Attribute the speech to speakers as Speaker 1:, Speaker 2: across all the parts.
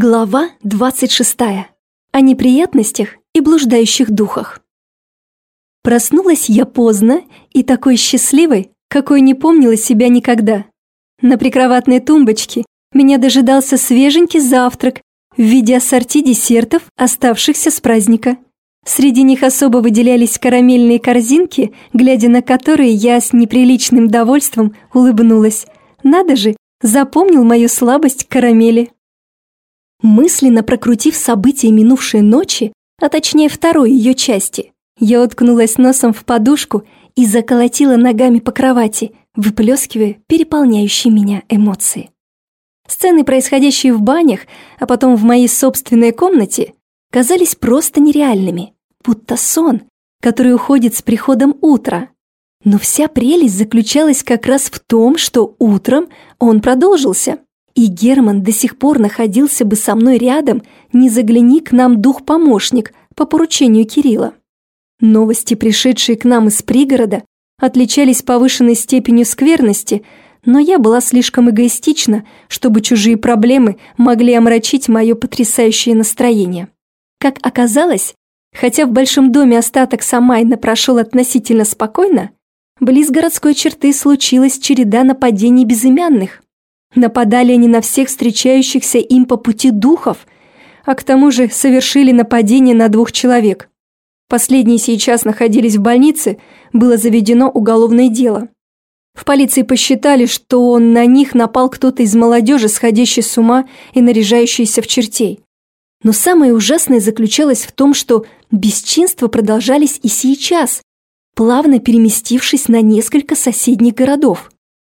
Speaker 1: Глава 26. О неприятностях и блуждающих духах. Проснулась я поздно и такой счастливой, какой не помнила себя никогда. На прикроватной тумбочке меня дожидался свеженький завтрак в виде ассорти десертов, оставшихся с праздника. Среди них особо выделялись карамельные корзинки, глядя на которые я с неприличным довольством улыбнулась. Надо же, запомнил мою слабость к карамели. Мысленно прокрутив события минувшей ночи, а точнее второй ее части, я уткнулась носом в подушку и заколотила ногами по кровати, выплескивая переполняющие меня эмоции. Сцены, происходящие в банях, а потом в моей собственной комнате, казались просто нереальными, будто сон, который уходит с приходом утра. Но вся прелесть заключалась как раз в том, что утром он продолжился. И Герман до сих пор находился бы со мной рядом, не загляни к нам дух-помощник по поручению Кирилла. Новости, пришедшие к нам из пригорода, отличались повышенной степенью скверности, но я была слишком эгоистична, чтобы чужие проблемы могли омрачить мое потрясающее настроение. Как оказалось, хотя в большом доме остаток Самайна прошел относительно спокойно, близ городской черты случилась череда нападений безымянных – Нападали они на всех встречающихся им по пути духов, а к тому же совершили нападение на двух человек. Последние сейчас находились в больнице, было заведено уголовное дело. В полиции посчитали, что на них напал кто-то из молодежи, сходящий с ума и наряжающийся в чертей. Но самое ужасное заключалось в том, что бесчинства продолжались и сейчас, плавно переместившись на несколько соседних городов.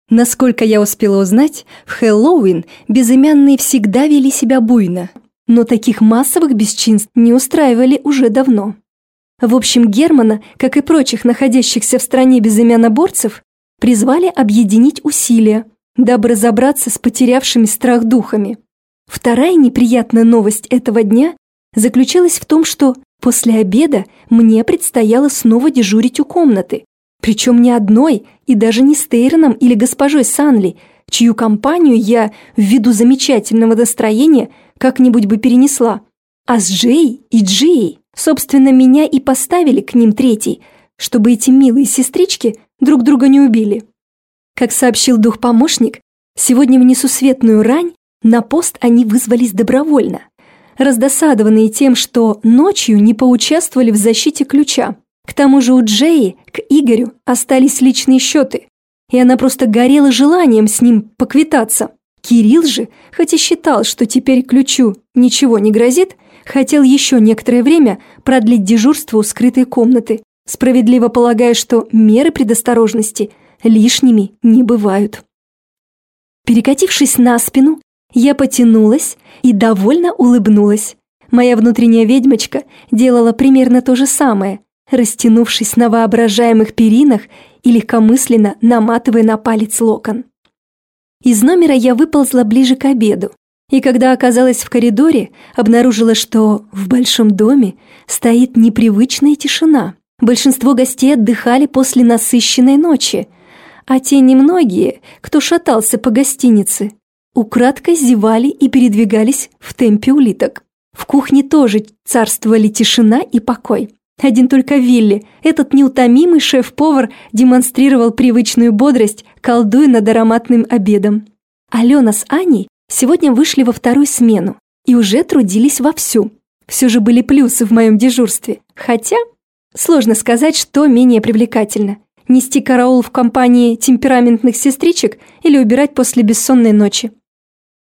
Speaker 1: Насколько я успела узнать, в Хэллоуин безымянные всегда вели себя буйно, но таких массовых бесчинств не устраивали уже давно. В общем, Германа, как и прочих находящихся в стране безымяноборцев, призвали объединить усилия, дабы разобраться с потерявшими страх духами. Вторая неприятная новость этого дня заключалась в том, что после обеда мне предстояло снова дежурить у комнаты, причем не одной, и даже не с Тейроном или госпожой Санли, чью компанию я, ввиду замечательного настроения, как-нибудь бы перенесла, а с Джей и Джей. Собственно, меня и поставили к ним третий, чтобы эти милые сестрички друг друга не убили. Как сообщил дух-помощник, сегодня в несусветную рань на пост они вызвались добровольно, раздосадованные тем, что ночью не поучаствовали в защите ключа. К тому же у Джеи к Игорю остались личные счеты, и она просто горела желанием с ним поквитаться. Кирилл же, хоть и считал, что теперь ключу ничего не грозит, хотел еще некоторое время продлить дежурство у скрытой комнаты, справедливо полагая, что меры предосторожности лишними не бывают. Перекатившись на спину, я потянулась и довольно улыбнулась. Моя внутренняя ведьмочка делала примерно то же самое, растянувшись на воображаемых перинах и легкомысленно наматывая на палец локон. Из номера я выползла ближе к обеду, и когда оказалась в коридоре, обнаружила, что в большом доме стоит непривычная тишина. Большинство гостей отдыхали после насыщенной ночи, а те немногие, кто шатался по гостинице, украдкой зевали и передвигались в темпе улиток. В кухне тоже царствовали тишина и покой. Один только Вилли, этот неутомимый шеф-повар, демонстрировал привычную бодрость, колдуя над ароматным обедом. Алена с Аней сегодня вышли во вторую смену и уже трудились вовсю. Все же были плюсы в моем дежурстве. Хотя, сложно сказать, что менее привлекательно. Нести караул в компании темпераментных сестричек или убирать после бессонной ночи.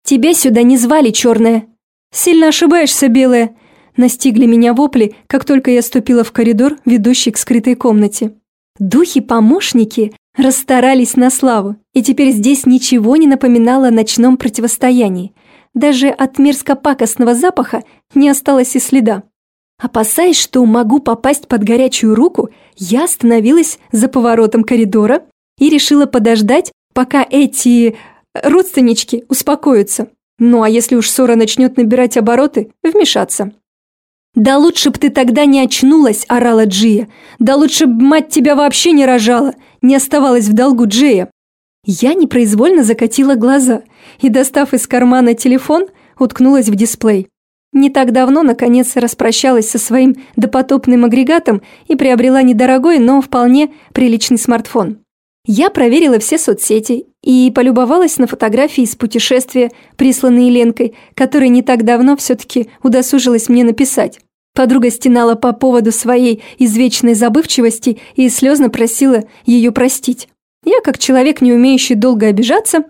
Speaker 1: «Тебя сюда не звали, черная!» «Сильно ошибаешься, белая!» Настигли меня вопли, как только я ступила в коридор, ведущий к скрытой комнате. Духи-помощники расстарались на славу, и теперь здесь ничего не напоминало о ночном противостоянии. Даже от мерзко-пакостного запаха не осталось и следа. Опасаясь, что могу попасть под горячую руку, я остановилась за поворотом коридора и решила подождать, пока эти родственнички успокоятся. Ну а если уж ссора начнет набирать обороты, вмешаться. «Да лучше б ты тогда не очнулась», – орала Джия. «Да лучше б мать тебя вообще не рожала, не оставалась в долгу Джия». Я непроизвольно закатила глаза и, достав из кармана телефон, уткнулась в дисплей. Не так давно, наконец, распрощалась со своим допотопным агрегатом и приобрела недорогой, но вполне приличный смартфон. Я проверила все соцсети и полюбовалась на фотографии из путешествия, присланные Ленкой, которая не так давно все-таки удосужилась мне написать. Подруга стенала по поводу своей извечной забывчивости и слезно просила ее простить. Я, как человек, не умеющий долго обижаться,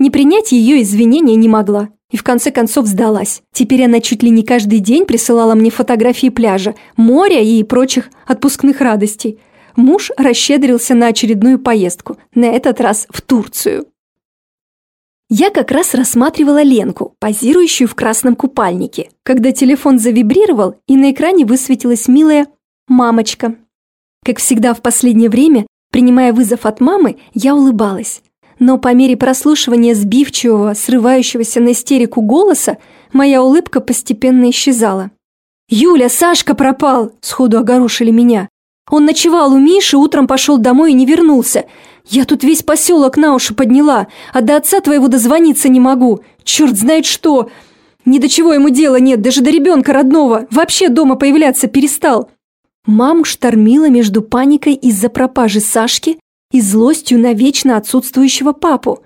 Speaker 1: не принять ее извинения не могла. И в конце концов сдалась. Теперь она чуть ли не каждый день присылала мне фотографии пляжа, моря и прочих отпускных радостей. Муж расщедрился на очередную поездку, на этот раз в Турцию. Я как раз рассматривала Ленку, позирующую в красном купальнике, когда телефон завибрировал и на экране высветилась милая «мамочка». Как всегда в последнее время, принимая вызов от мамы, я улыбалась. Но по мере прослушивания сбивчивого, срывающегося на истерику голоса, моя улыбка постепенно исчезала. «Юля, Сашка пропал!» – сходу огорошили меня. «Он ночевал у Миши, утром пошел домой и не вернулся. Я тут весь поселок на уши подняла, а до отца твоего дозвониться не могу. Черт знает что! Ни до чего ему дела нет, даже до ребенка родного. Вообще дома появляться перестал». Маму штормила между паникой из-за пропажи Сашки и злостью на вечно отсутствующего папу.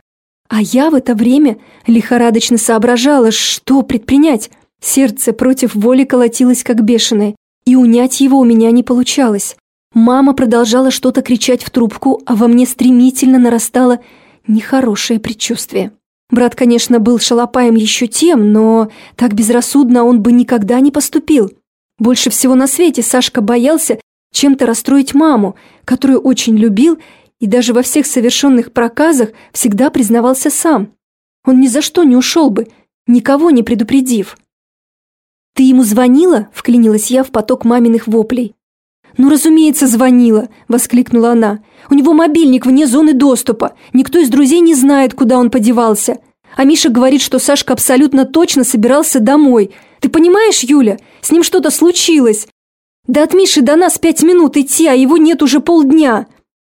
Speaker 1: А я в это время лихорадочно соображала, что предпринять. Сердце против воли колотилось как бешеное, и унять его у меня не получалось. Мама продолжала что-то кричать в трубку, а во мне стремительно нарастало нехорошее предчувствие. Брат, конечно, был шалопаем еще тем, но так безрассудно он бы никогда не поступил. Больше всего на свете Сашка боялся чем-то расстроить маму, которую очень любил и даже во всех совершенных проказах всегда признавался сам. Он ни за что не ушел бы, никого не предупредив. «Ты ему звонила?» – вклинилась я в поток маминых воплей. «Ну, разумеется, звонила!» – воскликнула она. «У него мобильник вне зоны доступа. Никто из друзей не знает, куда он подевался. А Миша говорит, что Сашка абсолютно точно собирался домой. Ты понимаешь, Юля? С ним что-то случилось. Да от Миши до нас пять минут идти, а его нет уже полдня!»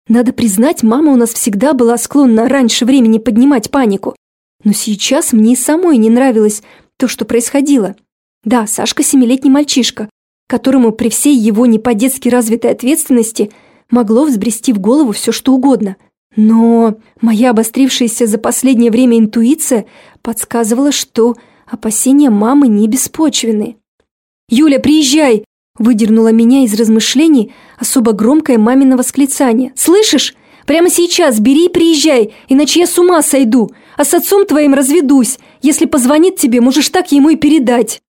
Speaker 1: Надо признать, мама у нас всегда была склонна раньше времени поднимать панику. Но сейчас мне и самой не нравилось то, что происходило. Да, Сашка семилетний мальчишка, которому при всей его не по-детски развитой ответственности могло взбрести в голову все что угодно. Но моя обострившаяся за последнее время интуиция подсказывала, что опасения мамы не беспочвены. «Юля, приезжай!» Выдернула меня из размышлений особо громкое мамино восклицание. «Слышишь? Прямо сейчас бери и приезжай, иначе я с ума сойду, а с отцом твоим разведусь. Если позвонит тебе, можешь так ему и передать».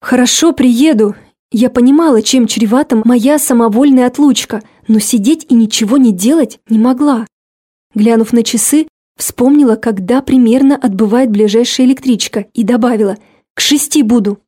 Speaker 1: «Хорошо, приеду». Я понимала, чем чревата моя самовольная отлучка, но сидеть и ничего не делать не могла. Глянув на часы, вспомнила, когда примерно отбывает ближайшая электричка, и добавила «К шести буду».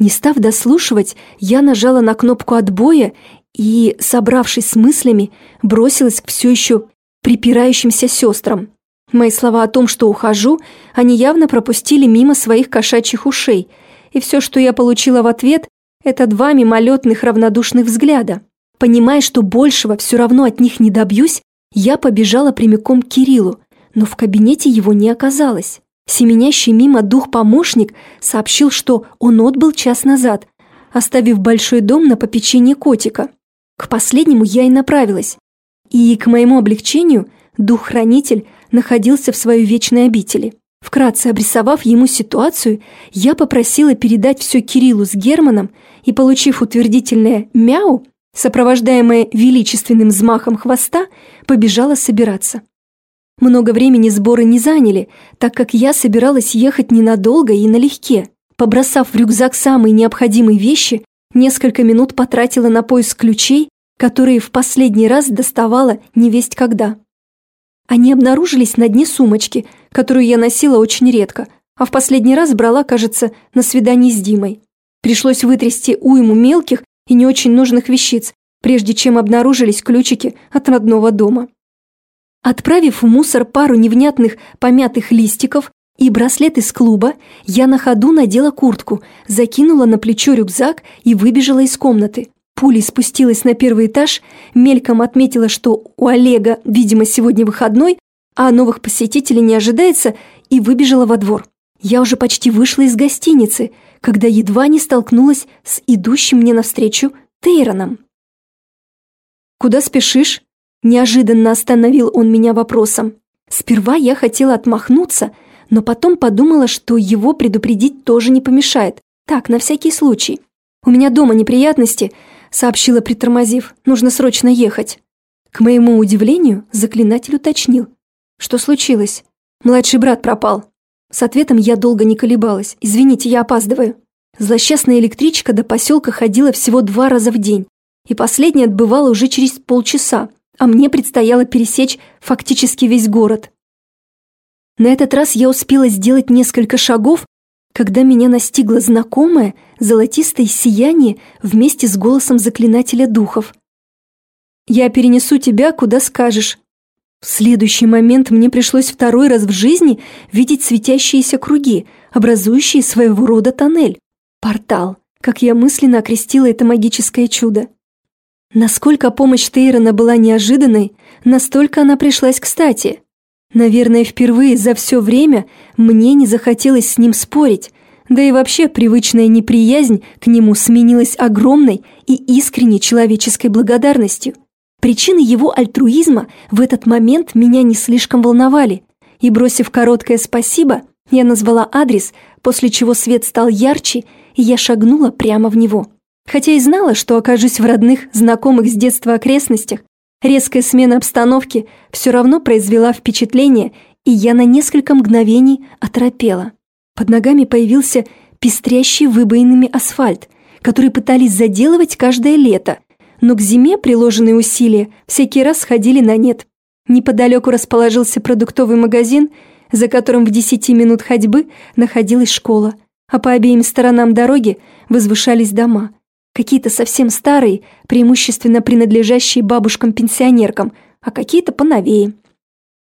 Speaker 1: Не став дослушивать, я нажала на кнопку отбоя и, собравшись с мыслями, бросилась к все еще припирающимся сестрам. Мои слова о том, что ухожу, они явно пропустили мимо своих кошачьих ушей, и все, что я получила в ответ, это два мимолетных равнодушных взгляда. Понимая, что большего все равно от них не добьюсь, я побежала прямиком к Кириллу, но в кабинете его не оказалось. Семенящий мимо дух-помощник сообщил, что он отбыл час назад, оставив большой дом на попечение котика. К последнему я и направилась. И, к моему облегчению, дух-хранитель находился в своей вечной обители. Вкратце обрисовав ему ситуацию, я попросила передать все Кириллу с Германом и, получив утвердительное «мяу», сопровождаемое величественным взмахом хвоста, побежала собираться. Много времени сборы не заняли, так как я собиралась ехать ненадолго и налегке. Побросав в рюкзак самые необходимые вещи, несколько минут потратила на поиск ключей, которые в последний раз доставала невесть когда. Они обнаружились на дне сумочки, которую я носила очень редко, а в последний раз брала, кажется, на свидании с Димой. Пришлось вытрясти уйму мелких и не очень нужных вещиц, прежде чем обнаружились ключики от родного дома. Отправив в мусор пару невнятных помятых листиков и браслет из клуба, я на ходу надела куртку, закинула на плечо рюкзак и выбежала из комнаты. Пулей спустилась на первый этаж, мельком отметила, что у Олега, видимо, сегодня выходной, а новых посетителей не ожидается, и выбежала во двор. Я уже почти вышла из гостиницы, когда едва не столкнулась с идущим мне навстречу Тейроном. «Куда спешишь?» – неожиданно остановил он меня вопросом. Сперва я хотела отмахнуться, но потом подумала, что его предупредить тоже не помешает. Так, на всякий случай. «У меня дома неприятности», – сообщила, притормозив. «Нужно срочно ехать». К моему удивлению, заклинатель уточнил. «Что случилось?» «Младший брат пропал». С ответом я долго не колебалась. «Извините, я опаздываю». Злосчастная электричка до поселка ходила всего два раза в день, и последняя отбывала уже через полчаса, а мне предстояло пересечь фактически весь город. На этот раз я успела сделать несколько шагов, когда меня настигло знакомое золотистое сияние вместе с голосом заклинателя духов. «Я перенесу тебя, куда скажешь», в следующий момент мне пришлось второй раз в жизни видеть светящиеся круги, образующие своего рода тоннель. Портал, как я мысленно окрестила это магическое чудо. Насколько помощь Тейрона была неожиданной, настолько она пришлась кстати. Наверное, впервые за все время мне не захотелось с ним спорить, да и вообще привычная неприязнь к нему сменилась огромной и искренней человеческой благодарностью – Причины его альтруизма в этот момент меня не слишком волновали, и, бросив короткое «спасибо», я назвала адрес, после чего свет стал ярче, и я шагнула прямо в него. Хотя и знала, что окажусь в родных, знакомых с детства окрестностях, резкая смена обстановки все равно произвела впечатление, и я на несколько мгновений оторопела. Под ногами появился пестрящий выбоинами асфальт, который пытались заделывать каждое лето – но к зиме приложенные усилия всякий раз сходили на нет. Неподалеку расположился продуктовый магазин, за которым в десяти минут ходьбы находилась школа, а по обеим сторонам дороги возвышались дома. Какие-то совсем старые, преимущественно принадлежащие бабушкам-пенсионеркам, а какие-то поновее.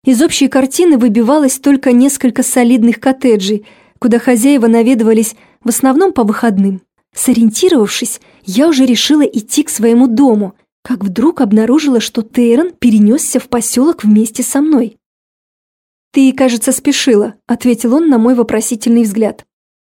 Speaker 1: Из общей картины выбивалось только несколько солидных коттеджей, куда хозяева наведывались в основном по выходным. Сориентировавшись, я уже решила идти к своему дому, как вдруг обнаружила, что Тейрон перенесся в поселок вместе со мной. «Ты, кажется, спешила», — ответил он на мой вопросительный взгляд.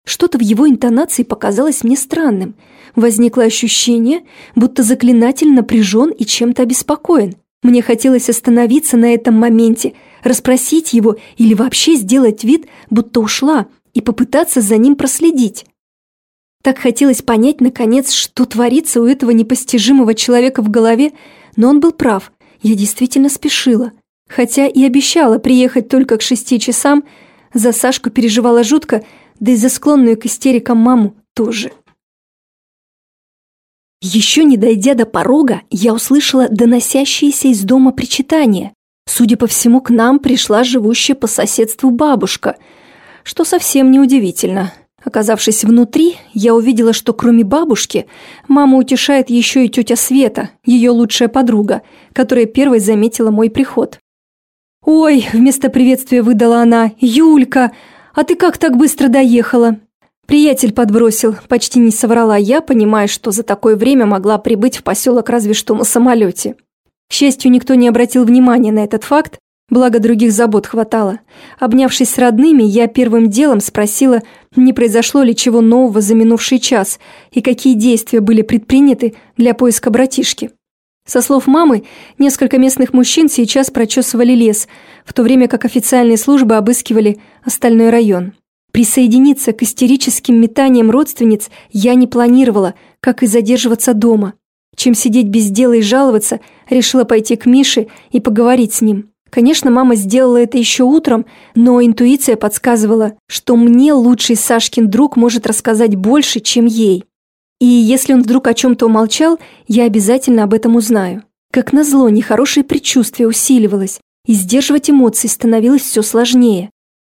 Speaker 1: Что-то в его интонации показалось мне странным. Возникло ощущение, будто заклинатель напряжен и чем-то обеспокоен. Мне хотелось остановиться на этом моменте, расспросить его или вообще сделать вид, будто ушла, и попытаться за ним проследить. Так хотелось понять, наконец, что творится у этого непостижимого человека в голове, но он был прав, я действительно спешила. Хотя и обещала приехать только к шести часам, за Сашку переживала жутко, да и за склонную к истерикам маму тоже. Еще не дойдя до порога, я услышала доносящиеся из дома причитания. Судя по всему, к нам пришла живущая по соседству бабушка, что совсем неудивительно – Оказавшись внутри, я увидела, что кроме бабушки, маму утешает еще и тетя Света, ее лучшая подруга, которая первой заметила мой приход. «Ой!» – вместо приветствия выдала она. «Юлька! А ты как так быстро доехала?» Приятель подбросил, почти не соврала я, понимая, что за такое время могла прибыть в поселок разве что на самолете. К счастью, никто не обратил внимания на этот факт, Благо других забот хватало. Обнявшись с родными, я первым делом спросила, не произошло ли чего нового за минувший час и какие действия были предприняты для поиска братишки. Со слов мамы, несколько местных мужчин сейчас прочесывали лес, в то время как официальные службы обыскивали остальной район. Присоединиться к истерическим метаниям родственниц я не планировала, как и задерживаться дома. Чем сидеть без дела и жаловаться, решила пойти к Мише и поговорить с ним. Конечно, мама сделала это еще утром, но интуиция подсказывала, что мне лучший Сашкин друг может рассказать больше, чем ей. И если он вдруг о чем-то умолчал, я обязательно об этом узнаю. Как назло, нехорошее предчувствие усиливалось, и сдерживать эмоции становилось все сложнее.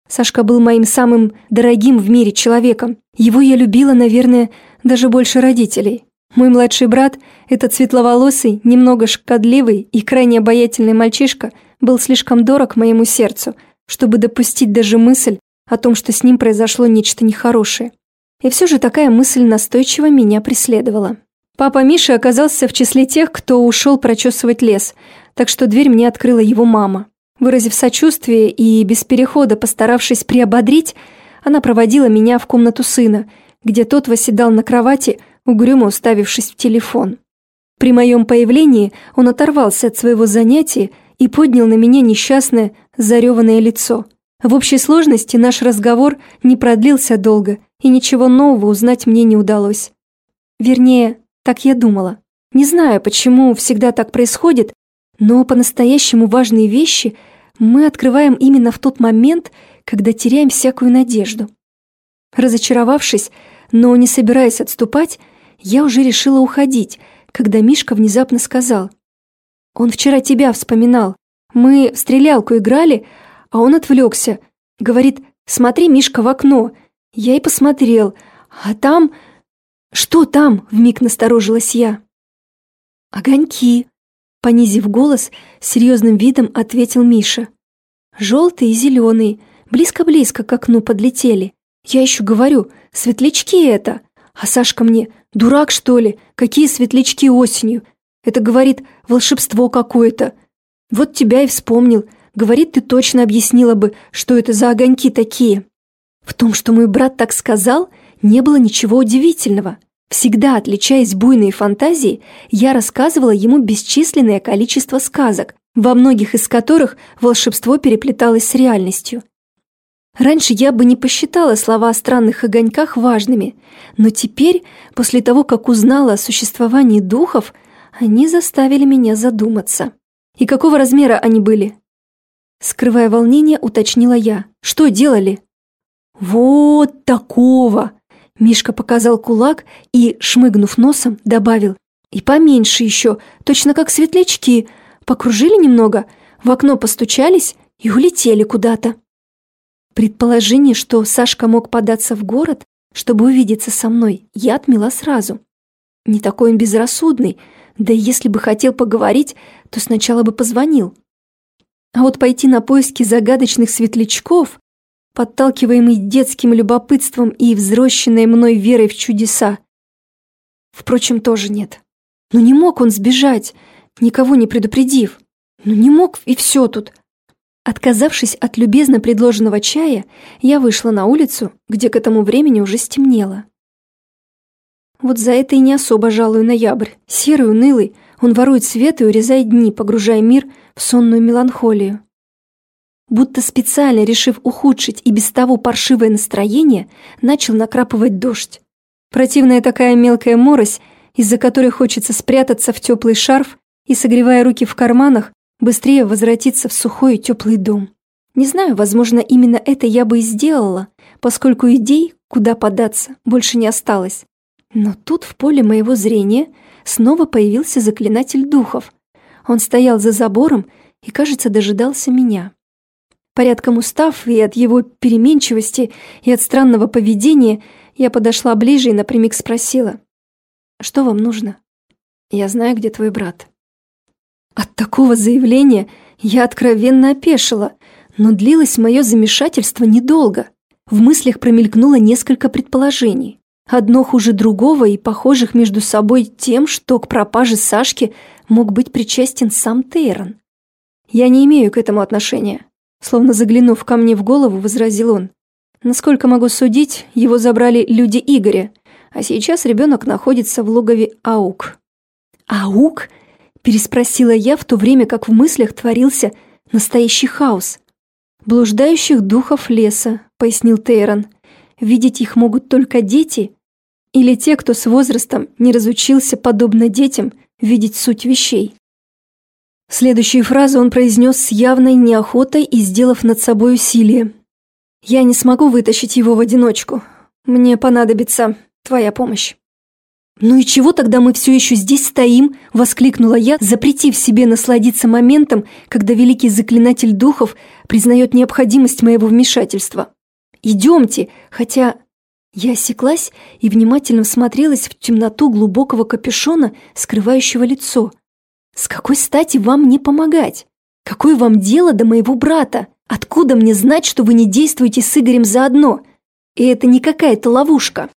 Speaker 1: Сашка был моим самым дорогим в мире человеком. Его я любила, наверное, даже больше родителей. Мой младший брат, этот светловолосый, немного шкодливый и крайне обаятельный мальчишка – был слишком дорог моему сердцу, чтобы допустить даже мысль о том, что с ним произошло нечто нехорошее. И все же такая мысль настойчиво меня преследовала. Папа Миши оказался в числе тех, кто ушел прочесывать лес, так что дверь мне открыла его мама. Выразив сочувствие и без перехода постаравшись приободрить, она проводила меня в комнату сына, где тот восседал на кровати, угрюмо уставившись в телефон. При моем появлении он оторвался от своего занятия и поднял на меня несчастное, зареванное лицо. В общей сложности наш разговор не продлился долго, и ничего нового узнать мне не удалось. Вернее, так я думала. Не знаю, почему всегда так происходит, но по-настоящему важные вещи мы открываем именно в тот момент, когда теряем всякую надежду. Разочаровавшись, но не собираясь отступать, я уже решила уходить, когда Мишка внезапно сказал. «Он вчера тебя вспоминал. Мы в стрелялку играли, а он отвлекся. Говорит, смотри, Мишка, в окно. Я и посмотрел. А там... Что там? Вмиг насторожилась я. Огоньки. Понизив голос, серьезным видом ответил Миша. Желтые и зеленые, близко-близко к окну подлетели. Я еще говорю, светлячки это. А Сашка мне, дурак что ли, какие светлячки осенью? Это, говорит, волшебство какое-то. Вот тебя и вспомнил. Говорит, ты точно объяснила бы, что это за огоньки такие. В том, что мой брат так сказал, не было ничего удивительного. Всегда отличаясь буйной фантазией, я рассказывала ему бесчисленное количество сказок, во многих из которых волшебство переплеталось с реальностью. Раньше я бы не посчитала слова о странных огоньках важными, но теперь, после того, как узнала о существовании духов, они заставили меня задуматься. И какого размера они были? Скрывая волнение, уточнила я. Что делали? Вот такого! Мишка показал кулак и, шмыгнув носом, добавил. И поменьше еще, точно как светлячки. Покружили немного, в окно постучались и улетели куда-то. Предположение, что Сашка мог податься в город, чтобы увидеться со мной, я отмела сразу. Не такой он безрассудный, да и если бы хотел поговорить, то сначала бы позвонил. А вот пойти на поиски загадочных светлячков, подталкиваемый детским любопытством и взросшенной мной верой в чудеса, впрочем, тоже нет. Но не мог он сбежать, никого не предупредив. Ну не мог, и все тут. Отказавшись от любезно предложенного чая, я вышла на улицу, где к этому времени уже стемнело. Вот за это и не особо жалую ноябрь. Серый, унылый, он ворует свет и урезает дни, погружая мир в сонную меланхолию. Будто специально решив ухудшить и без того паршивое настроение, начал накрапывать дождь. Противная такая мелкая морось, из-за которой хочется спрятаться в теплый шарф и, согревая руки в карманах, быстрее возвратиться в сухой и теплый дом. Не знаю, возможно, именно это я бы и сделала, поскольку идей, куда податься, больше не осталось. Но тут в поле моего зрения снова появился заклинатель духов. Он стоял за забором и, кажется, дожидался меня. Порядком устав и от его переменчивости, и от странного поведения, я подошла ближе и напрямик спросила. «Что вам нужно? Я знаю, где твой брат». От такого заявления я откровенно опешила, но длилось мое замешательство недолго. В мыслях промелькнуло несколько предположений. Одно хуже другого и похожих между собой тем, что к пропаже Сашки мог быть причастен сам Тейрон. «Я не имею к этому отношения», словно заглянув ко мне в голову, возразил он. Насколько могу судить, его забрали люди Игоря, а сейчас ребенок находится в логове Аук. «Аук?» переспросила я, в то время как в мыслях творился настоящий хаос. «Блуждающих духов леса», — пояснил Тейрон. «Видеть их могут только дети или те, кто с возрастом не разучился, подобно детям, видеть суть вещей». Следующие фразы он произнес с явной неохотой и сделав над собой усилие. «Я не смогу вытащить его в одиночку. Мне понадобится твоя помощь». «Ну и чего тогда мы все еще здесь стоим?» – воскликнула я, запретив себе насладиться моментом, когда великий заклинатель духов признает необходимость моего вмешательства. «Идемте!» Хотя я осеклась и внимательно всмотрелась в темноту глубокого капюшона, скрывающего лицо. «С какой стати вам не помогать? Какое вам дело до моего брата? Откуда мне знать, что вы не действуете с Игорем заодно? И это не какая-то ловушка?»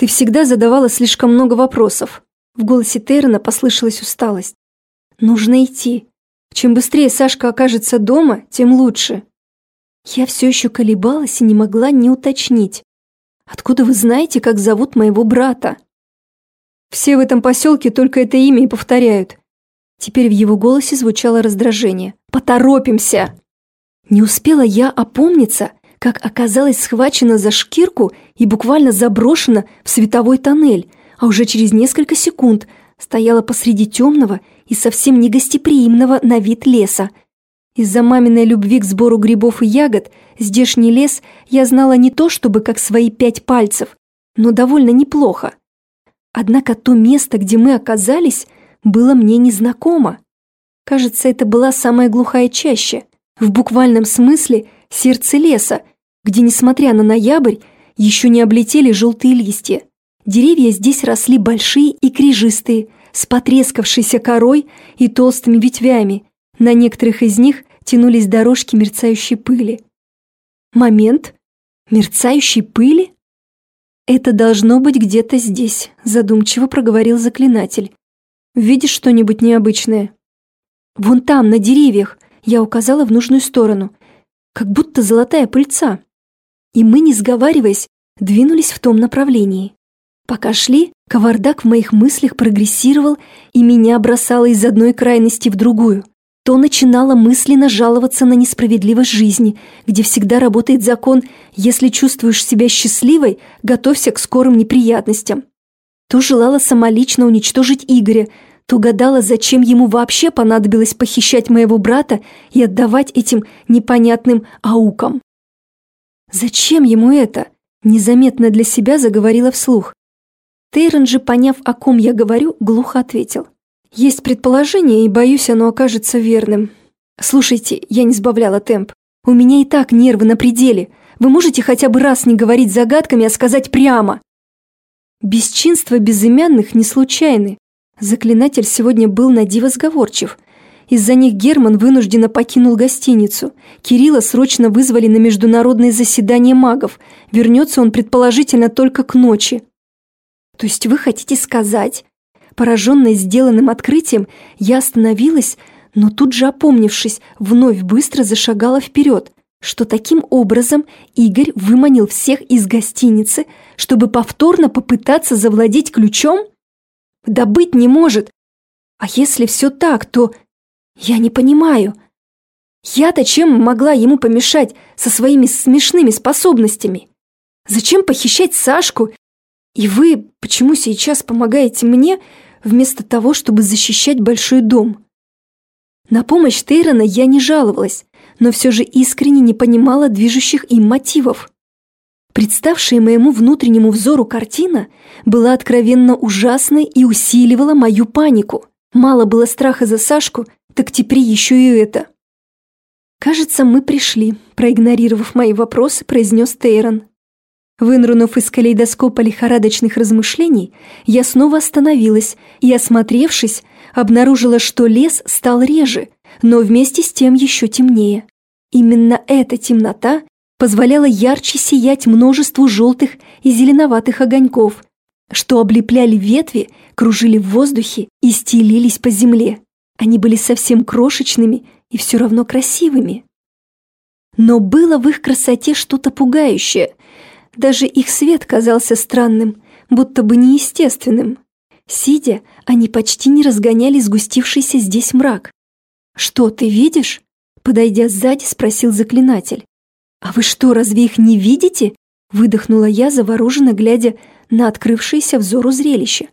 Speaker 1: Ты всегда задавала слишком много вопросов. В голосе Тейрона послышалась усталость. Нужно идти. Чем быстрее Сашка окажется дома, тем лучше. Я все еще колебалась и не могла не уточнить. «Откуда вы знаете, как зовут моего брата?» «Все в этом поселке только это имя и повторяют». Теперь в его голосе звучало раздражение. «Поторопимся!» Не успела я опомниться, как оказалась схвачена за шкирку и буквально заброшена в световой тоннель, а уже через несколько секунд стояла посреди темного и совсем негостеприимного на вид леса. Из-за маминой любви к сбору грибов и ягод здешний лес я знала не то чтобы как свои пять пальцев, но довольно неплохо. Однако то место, где мы оказались, было мне незнакомо. Кажется, это была самая глухая чаща, в буквальном смысле сердце леса, где, несмотря на ноябрь, еще не облетели желтые листья. Деревья здесь росли большие и крижистые, с потрескавшейся корой и толстыми ветвями. На некоторых из них тянулись дорожки мерцающей пыли. Момент. Мерцающей пыли? Это должно быть где-то здесь, задумчиво проговорил заклинатель. Видишь что-нибудь необычное? Вон там, на деревьях, я указала в нужную сторону. Как будто золотая пыльца. И мы, не сговариваясь, двинулись в том направлении. Пока шли, кавардак в моих мыслях прогрессировал и меня бросало из одной крайности в другую. То начинала мысленно жаловаться на несправедливость жизни, где всегда работает закон «если чувствуешь себя счастливой, готовься к скорым неприятностям». То желала самолично уничтожить Игоря, то гадала, зачем ему вообще понадобилось похищать моего брата и отдавать этим непонятным аукам. «Зачем ему это?» – незаметно для себя заговорила вслух. Тейрон же, поняв, о ком я говорю, глухо ответил. «Есть предположение, и, боюсь, оно окажется верным. Слушайте, я не сбавляла темп. У меня и так нервы на пределе. Вы можете хотя бы раз не говорить загадками, а сказать прямо?» Бесчинства безымянных не случайны. Заклинатель сегодня был на диво сговорчив. Из-за них Герман вынужденно покинул гостиницу. Кирилла срочно вызвали на международное заседание магов. Вернется он предположительно только к ночи. То есть вы хотите сказать... Пораженная сделанным открытием, я остановилась, но тут же опомнившись, вновь быстро зашагала вперед, что таким образом Игорь выманил всех из гостиницы, чтобы повторно попытаться завладеть ключом? Да быть не может. А если все так, то... Я не понимаю. Я-то чем могла ему помешать со своими смешными способностями? Зачем похищать Сашку и вы почему сейчас помогаете мне, вместо того, чтобы защищать большой дом? На помощь Тейрона я не жаловалась, но все же искренне не понимала движущих им мотивов. Представшая моему внутреннему взору картина была откровенно ужасной и усиливала мою панику. Мало было страха за Сашку, так теперь еще и это. «Кажется, мы пришли», – проигнорировав мои вопросы, произнес Тейрон. Вынрунув из калейдоскопа лихорадочных размышлений, я снова остановилась и, осмотревшись, обнаружила, что лес стал реже, но вместе с тем еще темнее. Именно эта темнота позволяла ярче сиять множеству желтых и зеленоватых огоньков, что облепляли ветви, кружили в воздухе и стелились по земле. Они были совсем крошечными и все равно красивыми. Но было в их красоте что-то пугающее, даже их свет казался странным, будто бы неестественным. Сидя, они почти не разгоняли сгустившийся здесь мрак. «Что ты видишь?» Подойдя сзади, спросил заклинатель. «А вы что, разве их не видите?» Выдохнула я, завороженно глядя на открывшееся взору зрелище.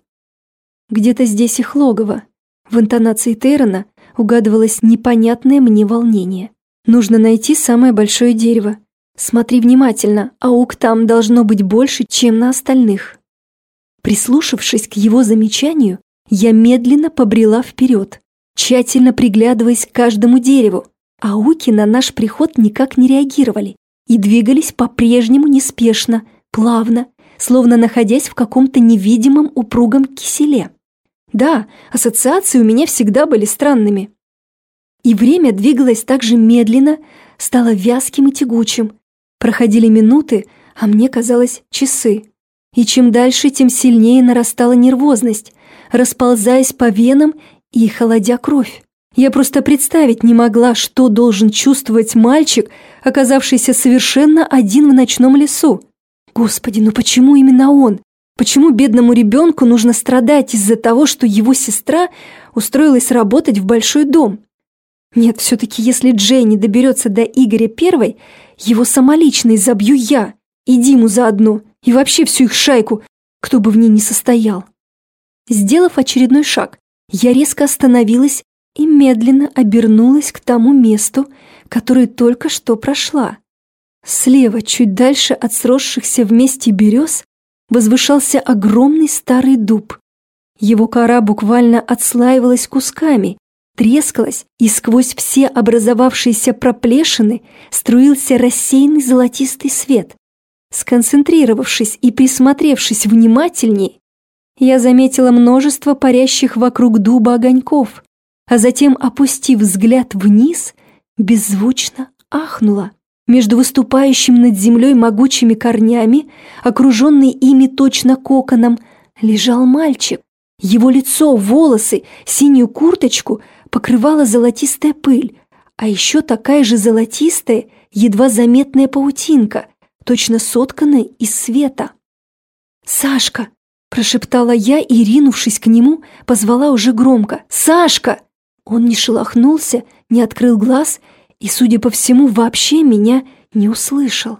Speaker 1: Где-то здесь их логово. В интонации Тейрона угадывалось непонятное мне волнение. Нужно найти самое большое дерево. Смотри внимательно, аук там должно быть больше, чем на остальных. Прислушавшись к его замечанию, я медленно побрела вперед, тщательно приглядываясь к каждому дереву. Ауки на наш приход никак не реагировали и двигались по-прежнему неспешно, плавно, словно находясь в каком-то невидимом упругом киселе. Да, ассоциации у меня всегда были странными. И время двигалось так же медленно, стало вязким и тягучим, Проходили минуты, а мне казалось часы. И чем дальше, тем сильнее нарастала нервозность, расползаясь по венам и холодя кровь. Я просто представить не могла, что должен чувствовать мальчик, оказавшийся совершенно один в ночном лесу. Господи, ну почему именно он? Почему бедному ребенку нужно страдать из-за того, что его сестра устроилась работать в большой дом? Нет, все-таки если Джей не доберется до Игоря первой, его самолично изобью я, и Диму заодно, и вообще всю их шайку, кто бы в ней ни состоял. Сделав очередной шаг, я резко остановилась и медленно обернулась к тому месту, которое только что прошла. Слева, чуть дальше от сросшихся вместе берез, возвышался огромный старый дуб. Его кора буквально отслаивалась кусками, трескалась, и сквозь все образовавшиеся проплешины струился рассеянный золотистый свет. Сконцентрировавшись и присмотревшись внимательней, я заметила множество парящих вокруг дуба огоньков, а затем, опустив взгляд вниз, беззвучно ахнула. Между выступающим над землей могучими корнями, окруженный ими точно коконом, лежал мальчик. Его лицо, волосы, синюю курточку покрывала золотистая пыль, а еще такая же золотистая, едва заметная паутинка, точно сотканная из света. «Сашка!» – прошептала я и, ринувшись к нему, позвала уже громко. «Сашка!» Он не шелохнулся, не открыл глаз и, судя по всему, вообще меня не услышал.